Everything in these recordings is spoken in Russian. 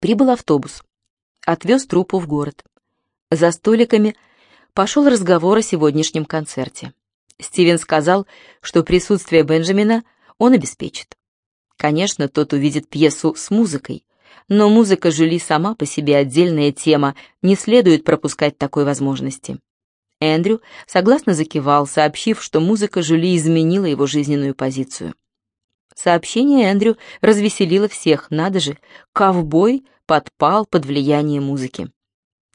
Прибыл автобус. Отвез труппу в город. За столиками пошел разговор о сегодняшнем концерте. Стивен сказал, что присутствие Бенджамина он обеспечит. Конечно, тот увидит пьесу с музыкой, но музыка Жюли сама по себе отдельная тема, не следует пропускать такой возможности. Эндрю согласно закивал, сообщив, что музыка Жюли изменила его жизненную позицию. Сообщение Эндрю развеселило всех, надо же, ковбой подпал под влияние музыки.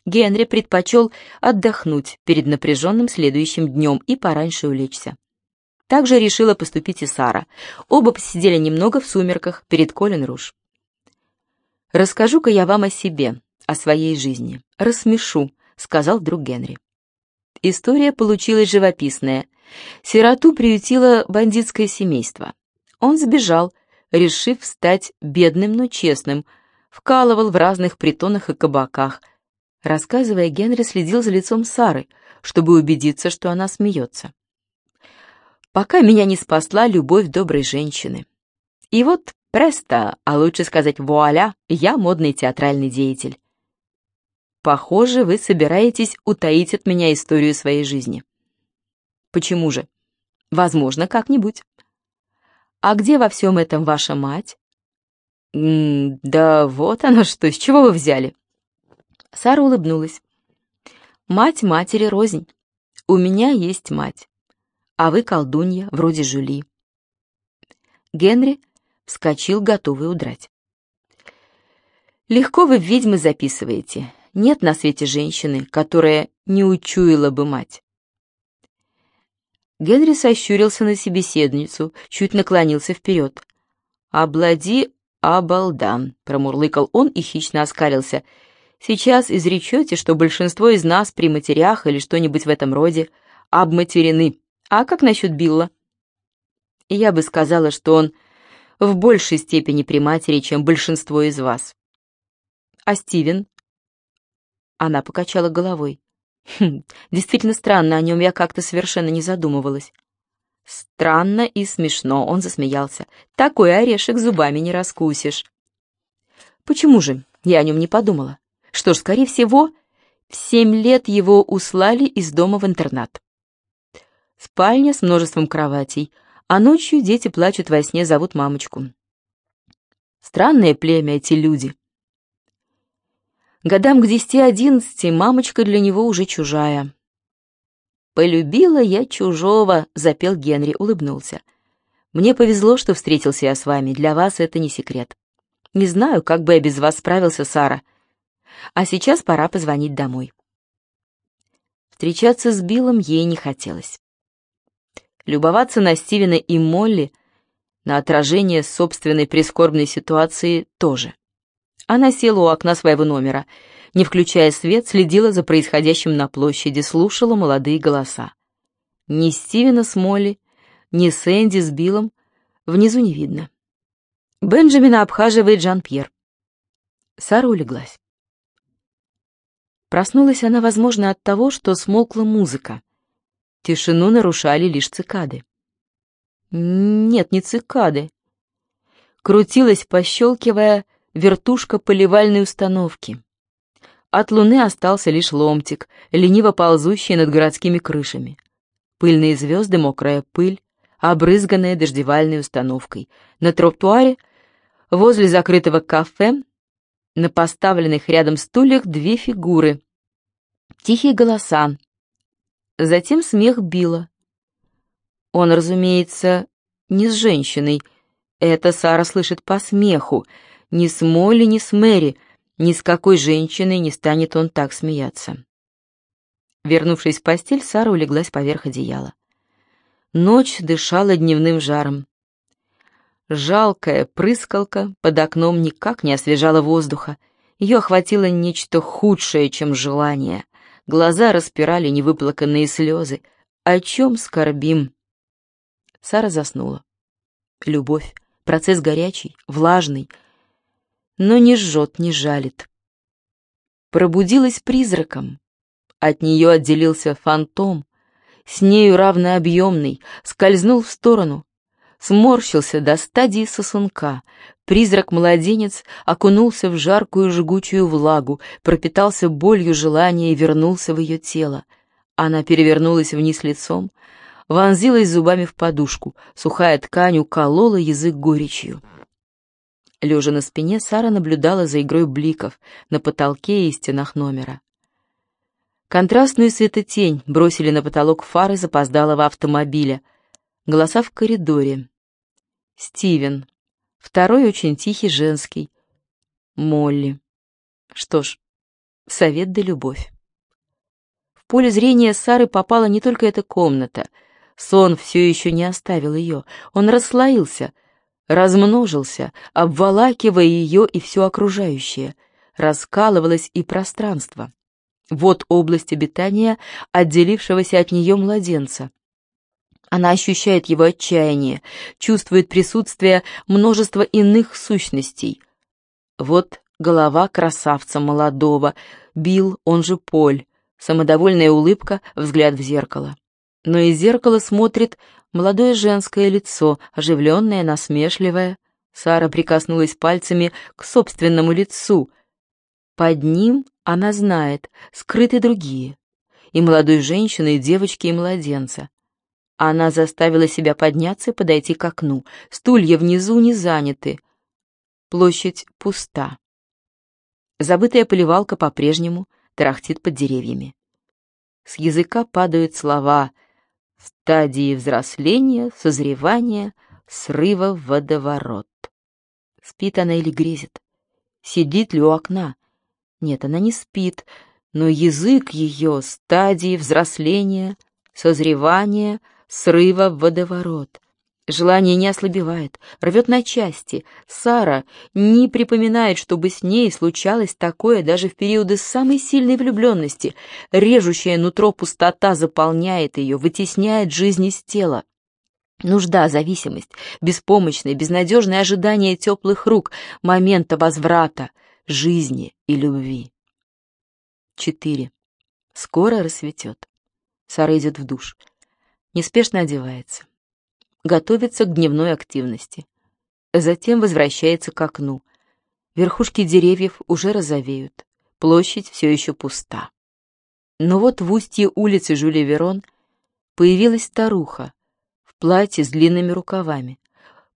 Генри предпочел отдохнуть перед напряженным следующим днем и пораньше улечься. Также решила поступить и Сара. Оба посидели немного в сумерках перед Колин Руш. «Расскажу-ка я вам о себе, о своей жизни. Рассмешу», — сказал друг Генри. История получилась живописная. Сироту приютило бандитское семейство. Он сбежал, решив стать бедным, но честным, вкалывал в разных притонах и кабаках. Рассказывая, Генри следил за лицом Сары, чтобы убедиться, что она смеется. Пока меня не спасла любовь доброй женщины. И вот престо, а лучше сказать вуаля, я модный театральный деятель. Похоже, вы собираетесь утаить от меня историю своей жизни. Почему же? Возможно, как-нибудь. А где во всем этом ваша мать? М -м, да вот оно что, с чего вы взяли? Сара улыбнулась. Мать матери рознь. У меня есть мать. А вы колдунья, вроде Жюли. Генри вскочил, готовый удрать. Легко вы ведьмы записываете. Нет на свете женщины, которая не учуяла бы мать. Генри сощурился на собеседницу, чуть наклонился вперед. «Облади, обалдан», — промурлыкал он и хищно оскалился. «Сейчас изречете, что большинство из нас при матерях или что-нибудь в этом роде обматерены. А как насчет Билла?» Я бы сказала, что он в большей степени при матери, чем большинство из вас. А Стивен? Она покачала головой. Хм, действительно странно, о нем я как-то совершенно не задумывалась. Странно и смешно, он засмеялся. Такой орешек зубами не раскусишь. Почему же? Я о нем не подумала. Что ж, скорее всего, в семь лет его услали из дома в интернат. Спальня с множеством кроватей, а ночью дети плачут во сне, зовут мамочку. Странное племя эти люди. Годам к десяти-одиннадцати мамочка для него уже чужая. «Полюбила я чужого», — запел Генри, улыбнулся. «Мне повезло, что встретился я с вами, для вас это не секрет. Не знаю, как бы я без вас справился, Сара. А сейчас пора позвонить домой». Встречаться с Биллом ей не хотелось. Любоваться на Стивена и Молли, на отражение собственной прискорбной ситуации тоже. Она села у окна своего номера, не включая свет, следила за происходящим на площади, слушала молодые голоса. Ни Стивена с Молли, ни Сэнди с Биллом внизу не видно. Бенджамина обхаживает Жан-Пьер. Сара улеглась. Проснулась она, возможно, от того, что смолкла музыка. Тишину нарушали лишь цикады. Нет, не цикады. Крутилась, пощелкивая, вертушка поливальной установки. От луны остался лишь ломтик, лениво ползущий над городскими крышами. Пыльные звезды, мокрая пыль, обрызганная дождевальной установкой. На тротуаре, возле закрытого кафе, на поставленных рядом стульях две фигуры. Тихие голоса. Затем смех Билла. Он, разумеется, не с женщиной. Это Сара слышит по смеху, ни с Молли, ни с Мэри, ни с какой женщиной не станет он так смеяться. Вернувшись в постель, Сара улеглась поверх одеяла. Ночь дышала дневным жаром. Жалкая прыскалка под окном никак не освежала воздуха. Ее охватило нечто худшее, чем желание. Глаза распирали невыплаканные слезы. О чем скорбим? Сара заснула. Любовь. Процесс горячий, влажный, но не жжет, не жалит. Пробудилась призраком. От нее отделился фантом, с нею равнообъемный, скользнул в сторону, сморщился до стадии сосунка. Призрак-младенец окунулся в жаркую жгучую влагу, пропитался болью желания и вернулся в ее тело. Она перевернулась вниз лицом, вонзилась зубами в подушку, сухая ткань уколола язык горечью. Лежа на спине, Сара наблюдала за игрой бликов на потолке и стенах номера. Контрастную светотень бросили на потолок фары запоздалого автомобиля. Голоса в коридоре. Стивен. Второй очень тихий женский. Молли. Что ж, совет да любовь. В поле зрения Сары попала не только эта комната. Сон все еще не оставил ее. Он расслоился, размножился, обволакивая ее и все окружающее. Раскалывалось и пространство. Вот область обитания отделившегося от нее младенца. Она ощущает его отчаяние, чувствует присутствие множества иных сущностей. Вот голова красавца молодого, Бил, он же Поль, самодовольная улыбка, взгляд в зеркало. Но из зеркала смотрит молодое женское лицо, оживленное, насмешливое. Сара прикоснулась пальцами к собственному лицу. Под ним она знает, скрыты другие. И молодой женщины, и девочки, и младенца. Она заставила себя подняться и подойти к окну. Стулья внизу не заняты. Площадь пуста. Забытая поливалка по-прежнему тарахтит под деревьями. С языка падают слова «стадии взросления, созревания, срыва в водоворот». Спит она или грезит? Сидит ли у окна? Нет, она не спит, но язык ее стадии взросления, созревания, срыва в водоворот. Желание не ослабевает, рвет на части. Сара не припоминает, чтобы с ней случалось такое даже в периоды самой сильной влюбленности. Режущая нутро пустота заполняет ее, вытесняет жизнь из тела. Нужда, зависимость, беспомощное, безнадежное ожидание теплых рук, момента возврата — жизни и любви. 4. Скоро рассветет. Сара идет в душ. Неспешно одевается. Готовится к дневной активности. Затем возвращается к окну. Верхушки деревьев уже розовеют. Площадь все еще пуста. Но вот в устье улицы Жюли Верон появилась старуха в платье с длинными рукавами.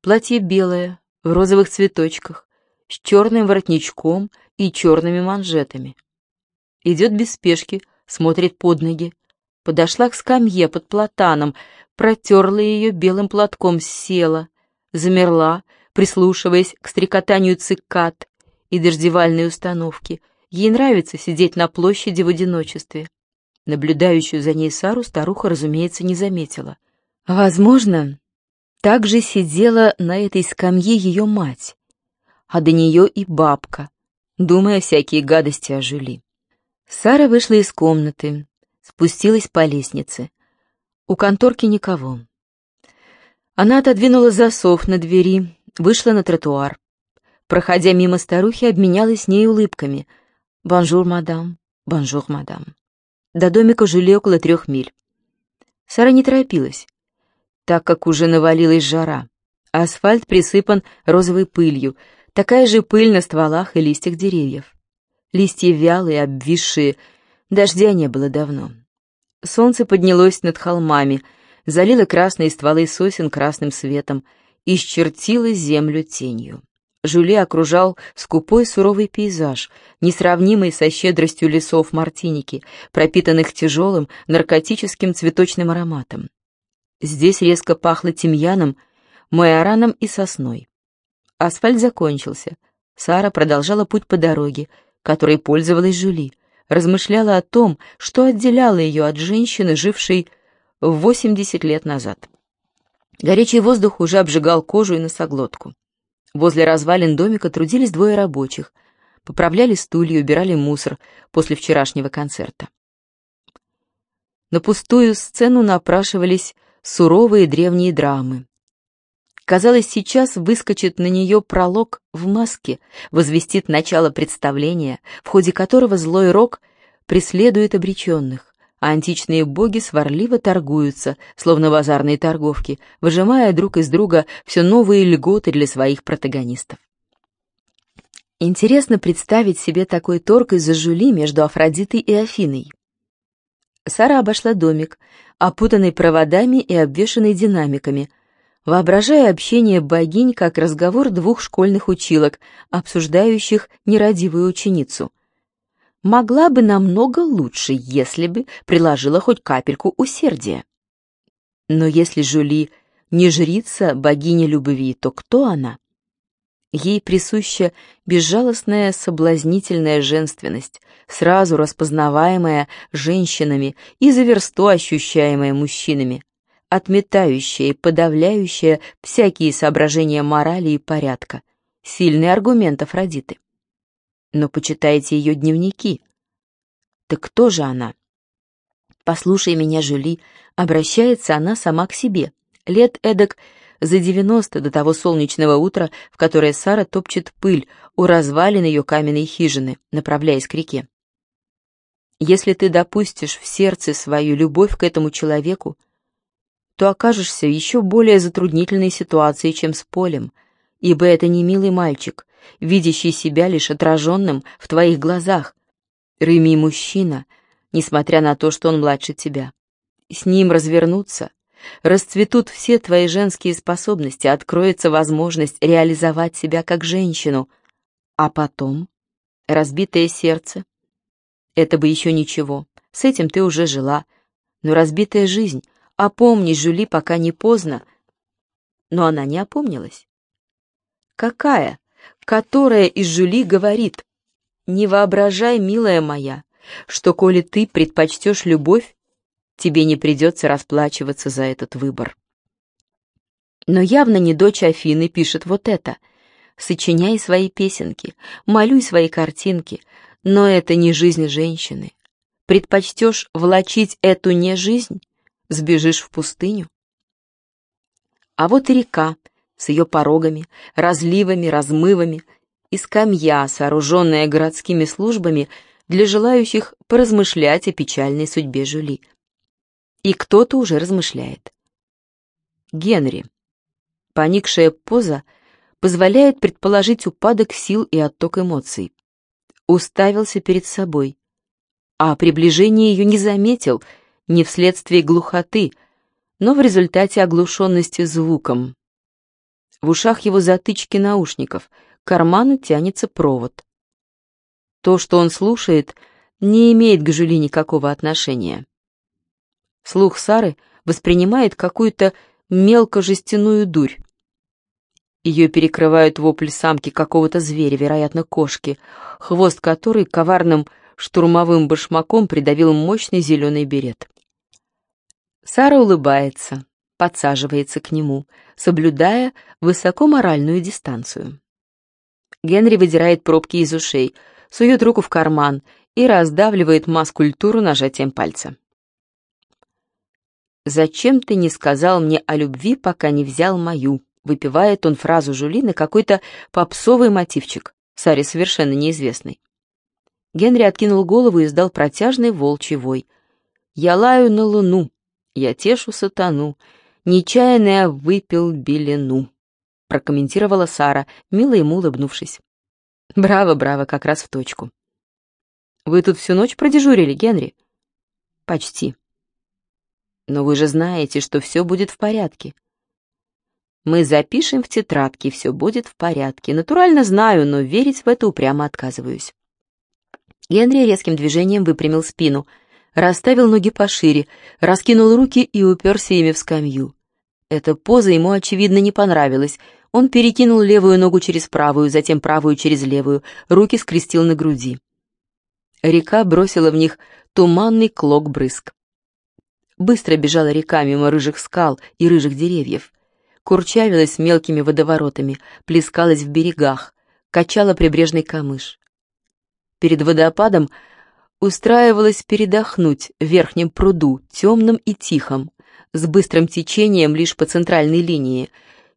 Платье белое, в розовых цветочках, с черным воротничком и черными манжетами. Идет без спешки, смотрит под ноги. Подошла к скамье под платаном, протерла ее белым платком, села, замерла, прислушиваясь к стрекотанию цикад и дождевальной установки. Ей нравится сидеть на площади в одиночестве. Наблюдающую за ней Сару старуха, разумеется, не заметила. Возможно, также сидела на этой скамье ее мать, а до нее и бабка, думая всякие гадости о Жюли. Сара вышла из комнаты, спустилась по лестнице. У конторки никого. Она отодвинула засов на двери, вышла на тротуар. Проходя мимо старухи, обменялась с ней улыбками. «Бонжур, мадам! Бонжур, мадам!» До домика Жюли около трех миль. Сара не торопилась, так как уже навалилась жара. Асфальт присыпан розовой пылью, Такая же пыль на стволах и листьях деревьев. Листья вялые, обвисшие, дождя не было давно. Солнце поднялось над холмами, залило красные стволы сосен красным светом, и исчертило землю тенью. Жюли окружал скупой суровый пейзаж, несравнимый со щедростью лесов Мартиники, пропитанных тяжелым наркотическим цветочным ароматом. Здесь резко пахло тимьяном, майораном и сосной. Асфальт закончился. Сара продолжала путь по дороге, которой пользовалась Жюли, размышляла о том, что отделяло ее от женщины, жившей 80 лет назад. Горячий воздух уже обжигал кожу и носоглотку. Возле развалин домика трудились двое рабочих, поправляли стулья, убирали мусор после вчерашнего концерта. На пустую сцену напрашивались суровые древние драмы, Казалось, сейчас выскочит на нее пролог в маске, возвестит начало представления, в ходе которого злой рок преследует обреченных, а античные боги сварливо торгуются, словно базарные торговки, выжимая друг из друга все новые льготы для своих протагонистов. Интересно представить себе такой торг из-за жюли между Афродитой и Афиной. Сара обошла домик, опутанный проводами и обвешанный динамиками, воображая общение богинь как разговор двух школьных училок, обсуждающих нерадивую ученицу. Могла бы намного лучше, если бы приложила хоть капельку усердия. Но если Жули не жрица богини любви, то кто она? Ей присуща безжалостная соблазнительная женственность, сразу распознаваемая женщинами и за версту ощущаемая мужчинами, отметающая и подавляющая всякие соображения морали и порядка. Сильный аргумент Афродиты. Но почитайте ее дневники. Так кто же она? Послушай меня, Жюли, обращается она сама к себе. Лет эдак за девяносто до того солнечного утра, в которое Сара топчет пыль у развалин ее каменной хижины, направляясь к реке. Если ты допустишь в сердце свою любовь к этому человеку, то окажешься в еще более затруднительной ситуации, чем с Полем, ибо это не милый мальчик, видящий себя лишь отраженным в твоих глазах. Рыми мужчина, несмотря на то, что он младше тебя. С ним развернуться, расцветут все твои женские способности, откроется возможность реализовать себя как женщину, а потом разбитое сердце. Это бы еще ничего, с этим ты уже жила, но разбитая жизнь — Опомнись, Жюли, пока не поздно. Но она не опомнилась. Какая? Которая из Жюли говорит, «Не воображай, милая моя, что, коли ты предпочтешь любовь, тебе не придется расплачиваться за этот выбор». Но явно не дочь Афины пишет вот это. «Сочиняй свои песенки, малюй свои картинки, но это не жизнь женщины. Предпочтешь влачить эту не жизнь, сбежишь в пустыню. А вот и река с ее порогами, разливами, размывами, и скамья, сооруженная городскими службами для желающих поразмышлять о печальной судьбе Жюли. И кто-то уже размышляет. Генри. Поникшая поза позволяет предположить упадок сил и отток эмоций. Уставился перед собой, а приближение ее не заметил — не вследствие глухоты, но в результате оглушенности звуком. В ушах его затычки наушников, к карману тянется провод. То, что он слушает, не имеет к Жюли никакого отношения. Слух Сары воспринимает какую-то мелко-жестяную дурь. Ее перекрывают вопли самки какого-то зверя, вероятно, кошки, хвост которой коварным штурмовым башмаком придавил мощный зеленый берет. Сара улыбается, подсаживается к нему, соблюдая высокоморальную дистанцию. Генри выдирает пробки из ушей, сует руку в карман и раздавливает масс-культуру нажатием пальца. «Зачем ты не сказал мне о любви, пока не взял мою?» Выпивает он фразу Жули на какой-то попсовый мотивчик, Саре совершенно неизвестный. Генри откинул голову и издал протяжный волчий вой. «Я лаю на луну, я тешу сатану, нечаянно я выпил белину», — прокомментировала Сара, мило ему улыбнувшись. «Браво, браво, как раз в точку». «Вы тут всю ночь продежурили, Генри?» «Почти». «Но вы же знаете, что все будет в порядке». «Мы запишем в тетрадке, все будет в порядке. Натурально знаю, но верить в это упрямо отказываюсь». Генри резким движением выпрямил спину — расставил ноги пошире, раскинул руки и уперся ими в скамью. Эта поза ему, очевидно, не понравилась. Он перекинул левую ногу через правую, затем правую через левую, руки скрестил на груди. Река бросила в них туманный клок брызг. Быстро бежала река мимо рыжих скал и рыжих деревьев. Курчавилась мелкими водоворотами, плескалась в берегах, качала прибрежный камыш. Перед водопадом устраивалась передохнуть в верхнем пруду, темном и тихом, с быстрым течением лишь по центральной линии.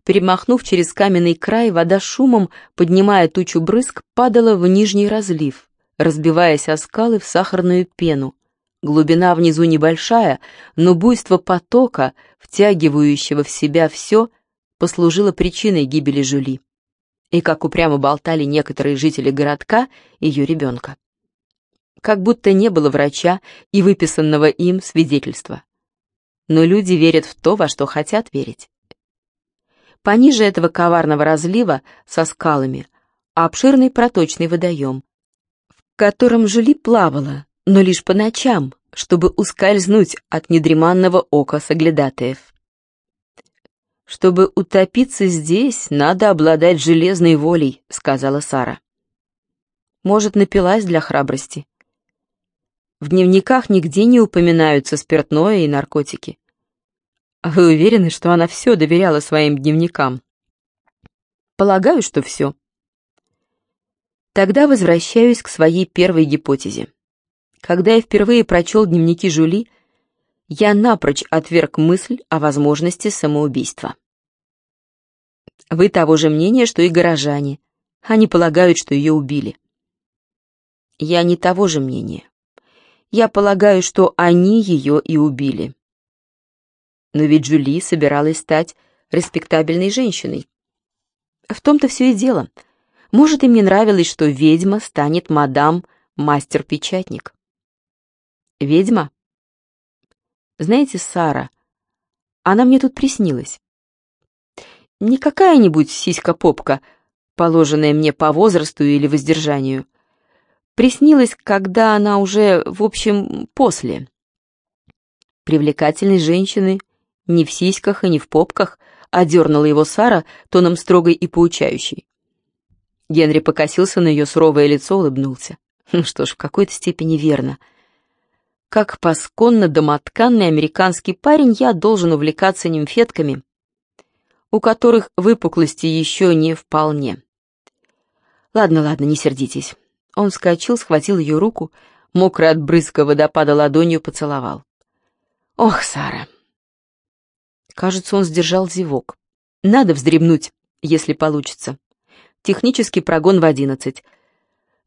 Перемахнув через каменный край, вода шумом, поднимая тучу брызг, падала в нижний разлив, разбиваясь о скалы в сахарную пену, Глубина внизу небольшая, но буйство потока, втягивающего в себя все, послужило причиной гибели Жюли. И как упрямо болтали некоторые жители городка ее ребенка. Как будто не было врача и выписанного им свидетельства. Но люди верят в то, во что хотят верить. Пониже этого коварного разлива со скалами обширный проточный водоем, в котором Жюли плавала, но лишь по ночам, чтобы ускользнуть от недреманного ока соглядатаев. «Чтобы утопиться здесь, надо обладать железной волей», — сказала Сара. «Может, напилась для храбрости?» В дневниках нигде не упоминаются спиртное и наркотики. А вы уверены, что она все доверяла своим дневникам? Полагаю, что все. Тогда возвращаюсь к своей первой гипотезе. Когда я впервые прочел дневники Жули, я напрочь отверг мысль о возможности самоубийства. Вы того же мнения, что и горожане. Они полагают, что ее убили. Я не того же мнения. Я полагаю, что они ее и убили. Но ведь Жюли собиралась стать респектабельной женщиной. В том-то все и дело. Может, им не нравилось, что ведьма станет мадам мастер-печатник. Ведьма? Знаете, Сара, она мне тут приснилась. Не какая-нибудь сиська-попка, положенная мне по возрасту или воздержанию. Приснилась, когда она уже, в общем, после. Привлекательной женщины не в сиськах и не в попках, одернула его Сара тоном строгой и поучающей. Генри покосился на ее суровое лицо, улыбнулся. Ну что ж, в какой-то степени верно — как пасконно домотканный американский парень я должен увлекаться нимфетками, у которых выпуклости еще не вполне. Ладно, ладно, не сердитесь. Он вскочил, схватил ее руку, мокрый от брызга водопада ладонью поцеловал. Ох, Сара. Кажется, он сдержал зевок. Надо вздремнуть, если получится. Технический прогон в одиннадцать.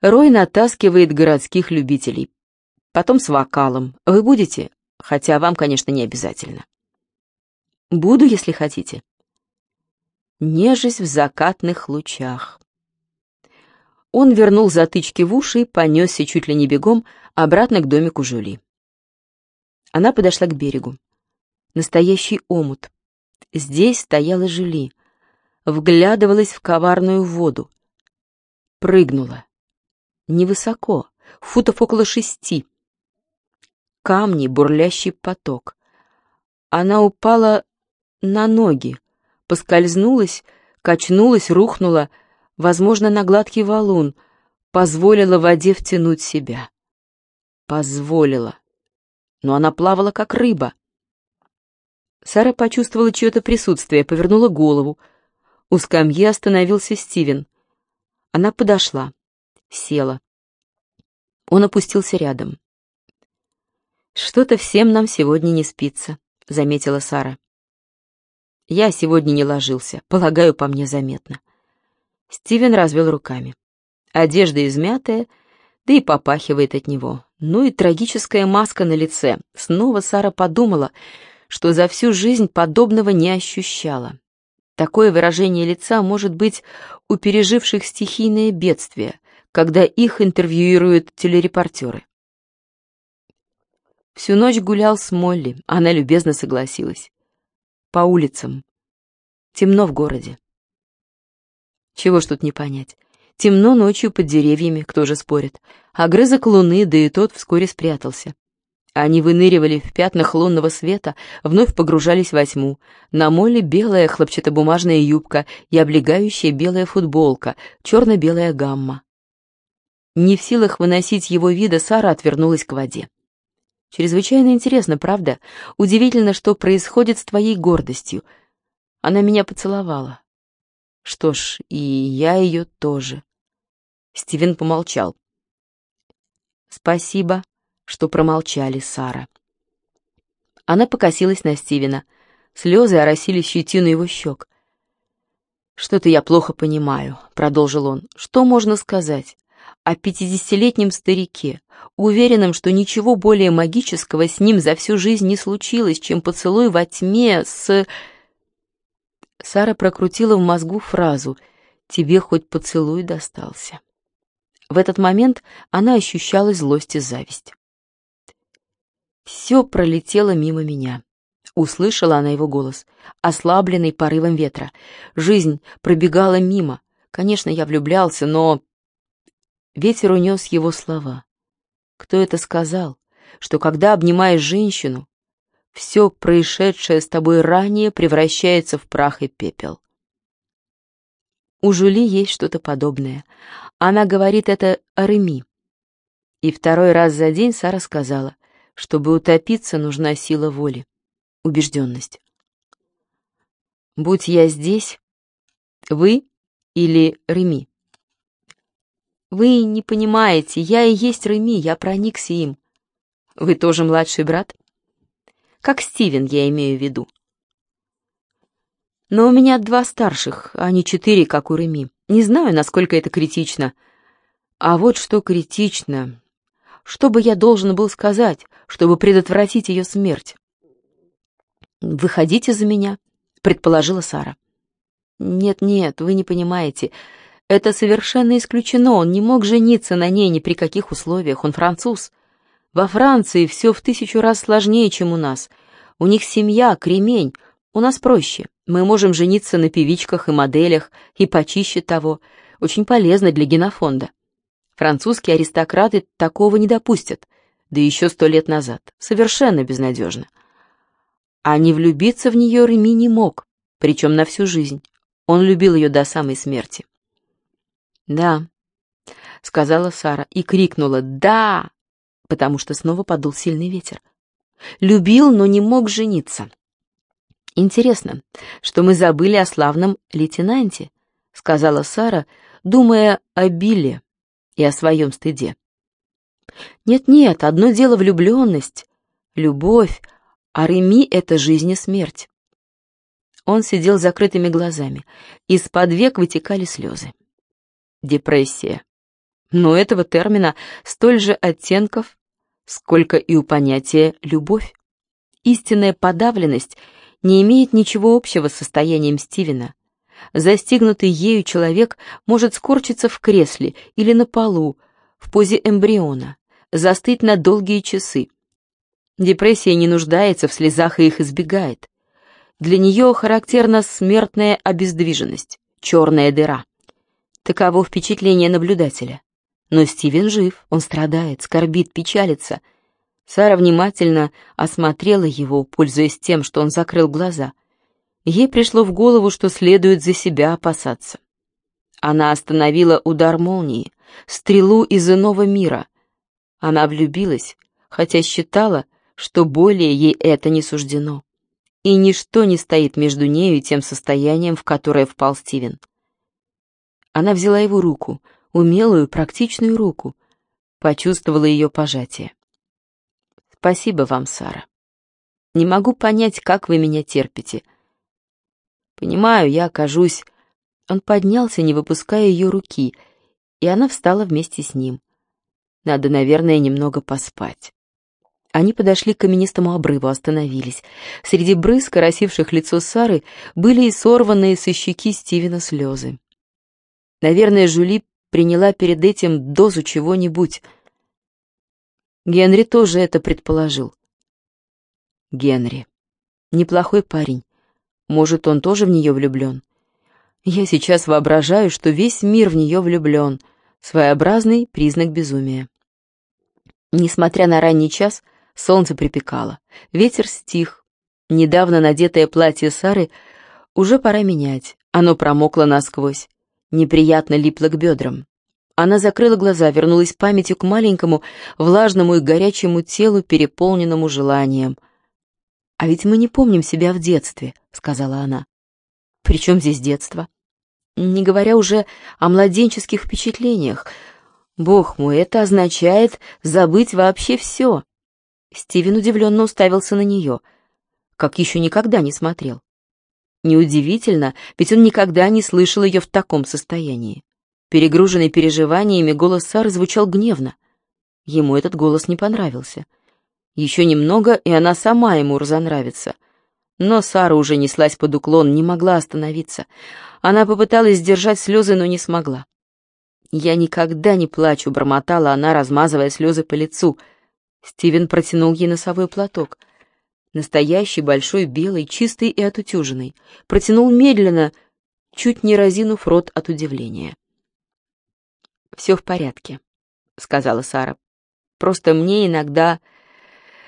Рой натаскивает городских любителей потом с вокалом. Вы будете? Хотя вам, конечно, не обязательно. Буду, если хотите. Нежесть в закатных лучах. Он вернул затычки в уши и понесся чуть ли не бегом обратно к домику Жули. Она подошла к берегу. Настоящий омут. Здесь стояла Жули, вглядывалась в коварную воду. Прыгнула. Невысоко, футов около шести камни, бурлящий поток. Она упала на ноги, поскользнулась, качнулась, рухнула, возможно, на гладкий валун, позволила воде втянуть себя. Позволила. Но она плавала, как рыба. Сара почувствовала чье-то присутствие, повернула голову. У скамьи остановился Стивен. Она подошла, села. Он опустился рядом. «Что-то всем нам сегодня не спится», — заметила Сара. «Я сегодня не ложился, полагаю, по мне заметно». Стивен развел руками. Одежда измятая, да и попахивает от него. Ну и трагическая маска на лице. Снова Сара подумала, что за всю жизнь подобного не ощущала. Такое выражение лица может быть у переживших стихийное бедствие, когда их интервьюируют телерепортеры. Всю ночь гулял с Молли, она любезно согласилась. По улицам. Темно в городе. Чего ж тут не понять. Темно ночью под деревьями, кто же спорит. Огрызок луны, да и тот вскоре спрятался. Они выныривали в пятнах лунного света, вновь погружались во тьму. На моле белая хлопчатобумажная юбка и облегающая белая футболка, черно-белая гамма. Не в силах выносить его вида, Сара отвернулась к воде. Чрезвычайно интересно, правда? Удивительно, что происходит с твоей гордостью. Она меня поцеловала. Что ж, и я ее тоже. Стивен помолчал. Спасибо, что промолчали, Сара. Она покосилась на Стивена. Слезы оросили щетину его щек. «Что-то я плохо понимаю», — продолжил он. «Что можно сказать? о пятидесятилетнем старике, уверенном, что ничего более магического с ним за всю жизнь не случилось, чем поцелуй во тьме с... Сара прокрутила в мозгу фразу «Тебе хоть поцелуй достался». В этот момент она ощущала злость и зависть. Все пролетело мимо меня. Услышала она его голос, ослабленный порывом ветра. Жизнь пробегала мимо. Конечно, я влюблялся, но... Ветер унес его слова. Кто это сказал? Что когда обнимаешь женщину, все происшедшее с тобой ранее превращается в прах и пепел. У Жули есть что-то подобное. Она говорит это о Реми. И второй раз за день Сара сказала, чтобы утопиться, нужна сила воли, убежденность. Будь я здесь, вы или Реми? Вы не понимаете, я и есть Реми, я проникся им. Вы тоже младший брат? Как Стивен, я имею в виду. Но у меня два старших, а не четыре, как у Реми. Не знаю, насколько это критично. А вот что критично. Что бы я должен был сказать, чтобы предотвратить ее смерть? «Выходите за меня», — предположила Сара. «Нет-нет, вы не понимаете. Это совершенно исключено. Он не мог жениться на ней ни при каких условиях. Он француз. Во Франции все в тысячу раз сложнее, чем у нас. У них семья, кремень. У нас проще. Мы можем жениться на певичках и моделях, и почище того. Очень полезно для генофонда. Французские аристократы такого не допустят, да еще сто лет назад. Совершенно безнадежно. А не влюбиться в нее Реми не мог, причем на всю жизнь. Он любил ее до самой смерти. «Да», — сказала Сара и крикнула «Да!», потому что снова подул сильный ветер. Любил, но не мог жениться. «Интересно, что мы забыли о славном лейтенанте», — сказала Сара, думая о Билле и о своем стыде. «Нет-нет, одно дело влюбленность, любовь, а Реми — это жизнь и смерть». Он сидел с закрытыми глазами, из-под век вытекали слезы. Депрессия. Но этого термина столь же оттенков, сколько и у понятия «любовь». Истинная подавленность не имеет ничего общего с состоянием Стивена. Застигнутый ею человек может скорчиться в кресле или на полу, в позе эмбриона, застыть на долгие часы. Депрессия не нуждается в слезах и их избегает. Для нее характерна смертная обездвиженность, черная дыра. Таково впечатление наблюдателя. Но Стивен жив, он страдает, скорбит, печалится. Сара внимательно осмотрела его, пользуясь тем, что он закрыл глаза. Ей пришло в голову, что следует за себя опасаться. Она остановила удар молнии, стрелу из иного мира. Она влюбилась, хотя считала, что более ей это не суждено. И ничто не стоит между нею и тем состоянием, в которое впал Стивен. Она взяла его руку, умелую, практичную руку, почувствовала ее пожатие. «Спасибо вам, Сара. Не могу понять, как вы меня терпите. Понимаю, я окажусь...» Он поднялся, не выпуская ее руки, и она встала вместе с ним. Надо, наверное, немного поспать. Они подошли к каменистому обрыву, остановились. Среди брызг, оросивших лицо Сары, были и сорванные со щеки Стивена слезы. Наверное, Жули приняла перед этим дозу чего-нибудь. Генри тоже это предположил. Генри. Неплохой парень. Может, он тоже в нее влюблен. Я сейчас воображаю, что весь мир в нее влюблен. Своеобразный признак безумия. Несмотря на ранний час, солнце припекало. Ветер стих. Недавно надетое платье Сары уже пора менять. Оно промокло насквозь неприятно липла к бедрам. Она закрыла глаза, вернулась памятью к маленькому, влажному и горячему телу, переполненному желанием. «А ведь мы не помним себя в детстве», — сказала она. «При чем здесь детство?» «Не говоря уже о младенческих впечатлениях. Бог мой, это означает забыть вообще все». Стивен удивленно уставился на нее, как еще никогда не смотрел. Неудивительно, ведь он никогда не слышал ее в таком состоянии. Перегруженный переживаниями, голос Сары звучал гневно. Ему этот голос не понравился. Еще немного, и она сама ему разонравится. Но Сара уже неслась под уклон, не могла остановиться. Она попыталась сдержать слезы, но не смогла. «Я никогда не плачу», — бормотала она, размазывая слезы по лицу. Стивен протянул ей носовой платок. Настоящий, большой, белый, чистый и отутюженный. Протянул медленно, чуть не разинув рот от удивления. «Все в порядке», — сказала Сара. «Просто мне иногда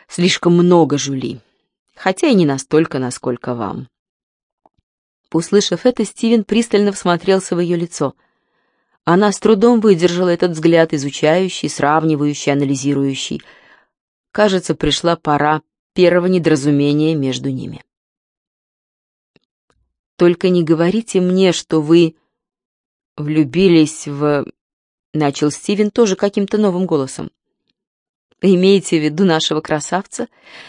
слишком много жули, хотя и не настолько, насколько вам». Услышав это, Стивен пристально всмотрелся в ее лицо. Она с трудом выдержала этот взгляд, изучающий, сравнивающий, анализирующий. Кажется, пришла пора первого недоразумения между ними. «Только не говорите мне, что вы влюбились в...» Начал Стивен тоже каким-то новым голосом. «Имеете в виду нашего красавца,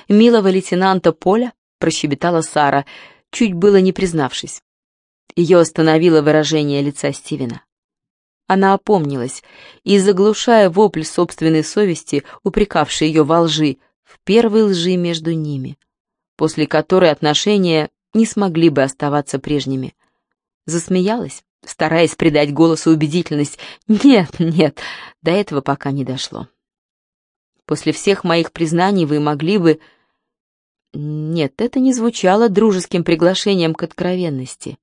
милого лейтенанта Поля?» прощебетала Сара, чуть было не признавшись. Ее остановило выражение лица Стивена. Она опомнилась и, заглушая вопль собственной совести, упрекавшей ее во лжи, в первой лжи между ними, после которой отношения не смогли бы оставаться прежними. Засмеялась, стараясь придать голосу убедительность. «Нет, нет, до этого пока не дошло. После всех моих признаний вы могли бы...» Нет, это не звучало дружеским приглашением к откровенности.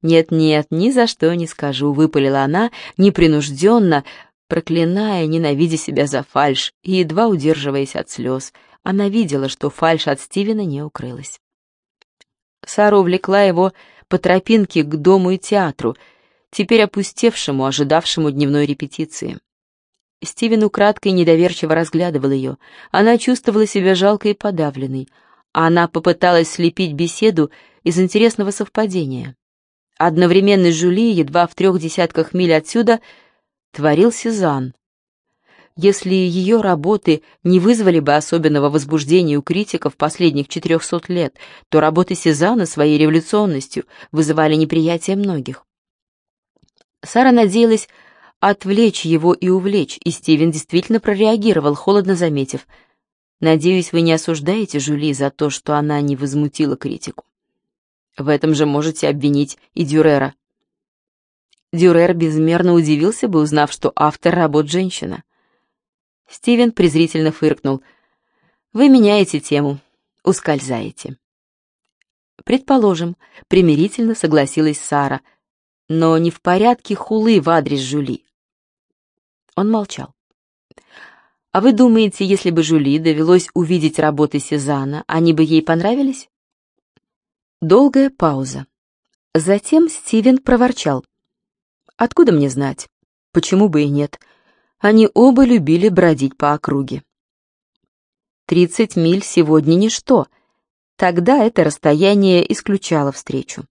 «Нет-нет, ни за что не скажу», — выпалила она, непринужденно, проклиная, ненавидя себя за фальшь и едва удерживаясь от слез. Она видела, что фальшь от Стивена не укрылась. Сара увлекла его по тропинке к дому и театру, теперь опустевшему, ожидавшему дневной репетиции. Стивен украдкой недоверчиво разглядывал ее. Она чувствовала себя жалкой и подавленной. Она попыталась слепить беседу из интересного совпадения. Одновременно Жюли, едва в трех десятках миль отсюда, творил Сезанн. Если ее работы не вызвали бы особенного возбуждения у критиков последних 400 лет, то работы Сезанна своей революционностью вызывали неприятие многих. Сара надеялась отвлечь его и увлечь, и Стивен действительно прореагировал, холодно заметив. «Надеюсь, вы не осуждаете Жюли за то, что она не возмутила критику. В этом же можете обвинить и Дюрера». Дюрер безмерно удивился бы, узнав, что автор работ женщина. Стивен презрительно фыркнул. «Вы меняете тему, ускользаете». «Предположим», — примирительно согласилась Сара, но не в порядке хулы в адрес Жюли. Он молчал. «А вы думаете, если бы Жюли довелось увидеть работы Сезана, они бы ей понравились?» Долгая пауза. Затем Стивен проворчал. «Откуда мне знать? Почему бы и нет? Они оба любили бродить по округе. Тридцать миль сегодня ничто. Тогда это расстояние исключало встречу.